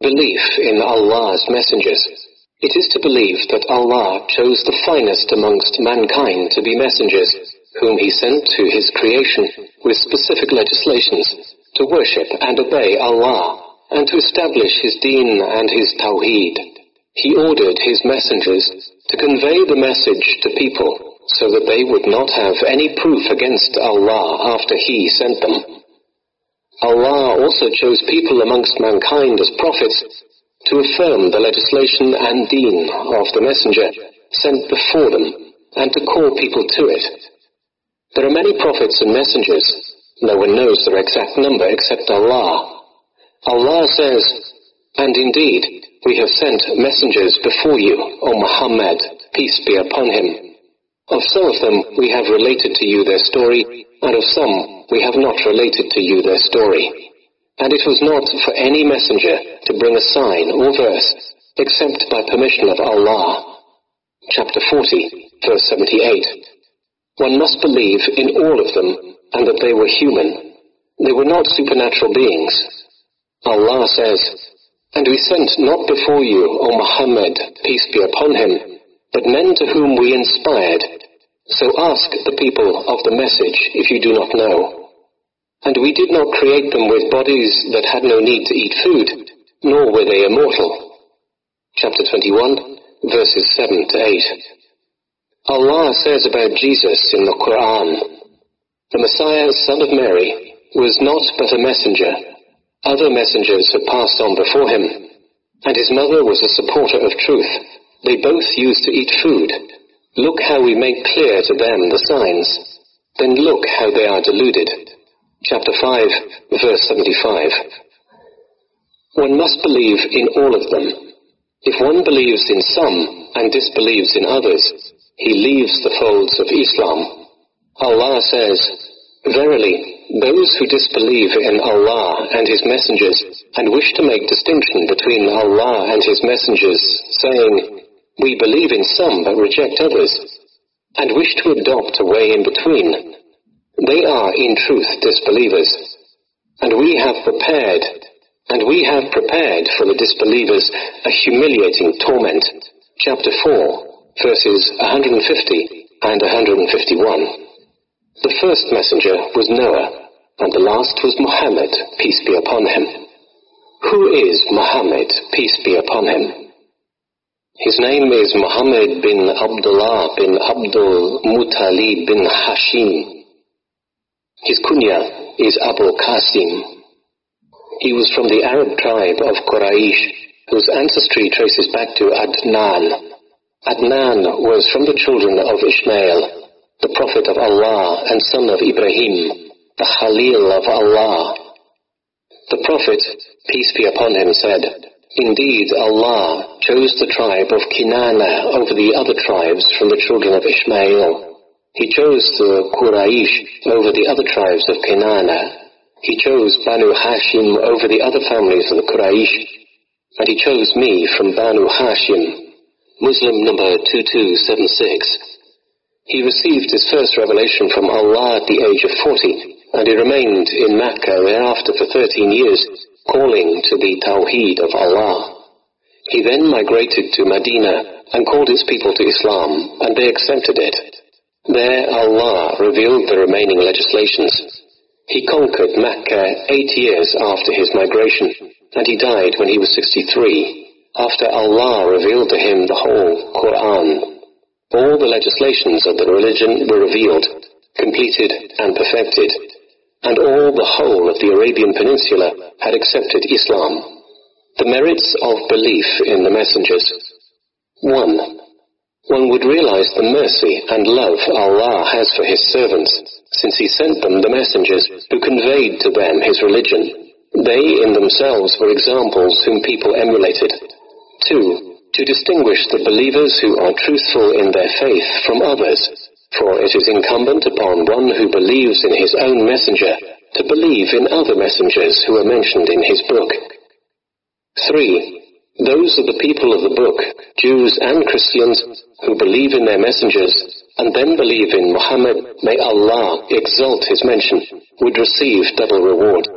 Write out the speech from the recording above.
Belief in Allah's messengers. It is to believe that Allah chose the finest amongst mankind to be messengers, whom He sent to His creation with specific legislations to worship and obey Allah and to establish His deen and His tawheed. He ordered His messengers to convey the message to people so that they would not have any proof against Allah after He sent them. Allah also chose people amongst mankind as prophets to affirm the legislation and deen of the messenger sent before them and to call people to it. There are many prophets and messengers. No one knows their exact number except Allah. Allah says, And indeed, we have sent messengers before you, O Muhammad, peace be upon him. Of some of them we have related to you their story, and of some we have not related to you their story. And it was not for any messenger to bring a sign or verse except by permission of Allah. Chapter 40, verse 78. One must believe in all of them and that they were human. They were not supernatural beings. Allah says, And we sent not before you, O Muhammad, peace be upon him, but men to whom we inspired. So ask the people of the message if you do not know. And we did not create them with bodies that had no need to eat food, nor were they immortal. Chapter 21, verses 7 to 8. Allah says about Jesus in the Quran, The Messiah, son of Mary, was not but a messenger. Other messengers had passed on before him, and his mother was a supporter of truth. They both used to eat food. Look how we make clear to them the signs. Then look how they are deluded chapter 5, verse 75. One must believe in all of them. If one believes in some and disbelieves in others, he leaves the folds of Islam. Allah says, Verily, those who disbelieve in Allah and His messengers and wish to make distinction between Allah and His messengers, saying, We believe in some but reject others, and wish to adopt a way in between, they are in truth disbelievers. And we have prepared, and we have prepared for the disbelievers a humiliating torment. Chapter 4, verses 150 and 151. The first messenger was Noah, and the last was Muhammad, peace be upon him. Who is Muhammad, peace be upon him? His name is Muhammad bin Abdullah bin Abdul Muttalib bin Hashim his kunya is Abu Qasim. He was from the Arab tribe of Quraysh, whose ancestry traces back to Adnan. Adnan was from the children of Ishmael, the prophet of Allah and son of Ibrahim, the Khalil of Allah. The prophet, peace be upon him, said, Indeed, Allah chose the tribe of Kinana over the other tribes from the children of Ishmael. He chose the Quraysh over the other tribes of Kinana. He chose Banu Hashim over the other families of the Quraysh. And he chose me from Banu Hashim, Muslim number 2276. He received his first revelation from Allah at the age of 40, and he remained in Mecca thereafter for 13 years, calling to the Tawheed of Allah. He then migrated to Medina and called his people to Islam, and they accepted it. There Allah revealed the remaining legislations. He conquered Mecca eight years after his migration, and he died when he was 63, after Allah revealed to him the whole Quran. All the legislations of the religion were revealed, completed and perfected, and all the whole of the Arabian Peninsula had accepted Islam. The merits of belief in the messengers. 1 one would realize the mercy and love Allah has for His servants, since He sent them the messengers who conveyed to them His religion. They in themselves were examples whom people emulated. Two, to distinguish the believers who are truthful in their faith from others, for it is incumbent upon one who believes in his own messenger to believe in other messengers who are mentioned in his book. Three, those are the people of the book, Jews and Christians, who believe in their messengers and then believe in Muhammad, may Allah exalt his mention, would receive double reward.